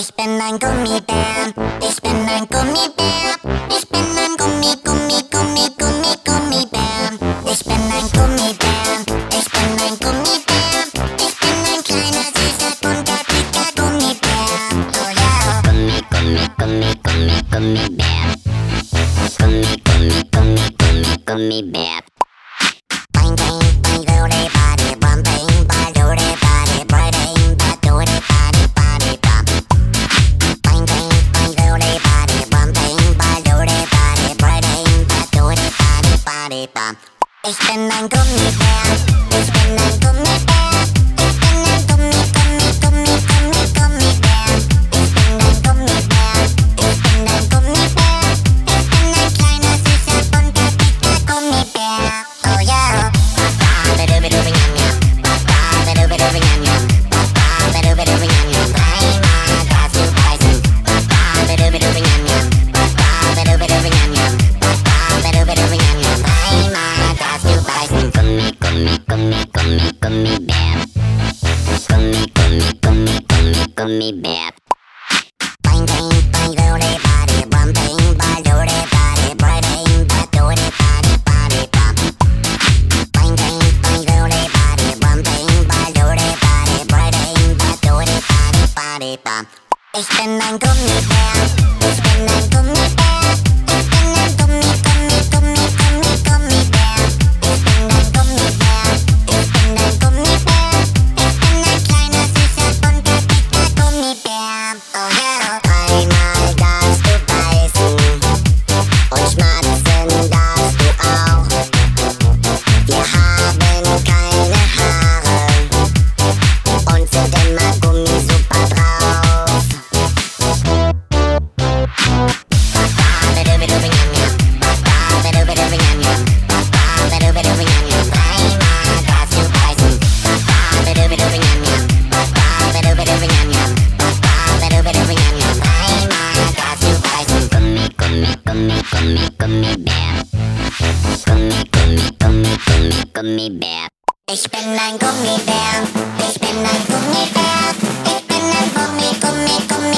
Ich bin ein Gummibär, ich bin ein Gummibär, ich bin ein Gummi, Gummi, Gummi, Gummi, Gummibär. Ich bin ein Gummibär, ich bin ein Gummibär, ich bin ein kleiner, süßer, bunter, dicker Gummibär. Oh yeah. Gummi, Gummi, Gummi, Gummi, Gummibär. Gummi, Gummi, Gummi, Gummi, Gummibär. Ich bin ein Gummibär, ich bin ein Gummibär. me back. Ich bin ein Gummibär, ich bin ein Gummibär. Gummibär. Ich bin ein Gummibär. Ich bin ein Gummibär. Ich bin ein Gummi, Gummi, Gummi.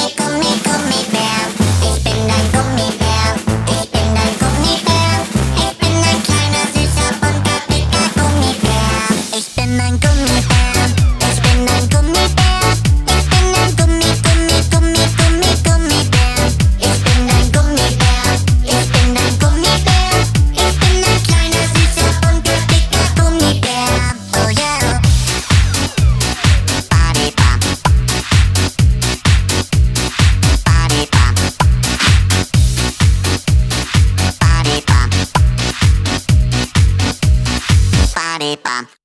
Lipa.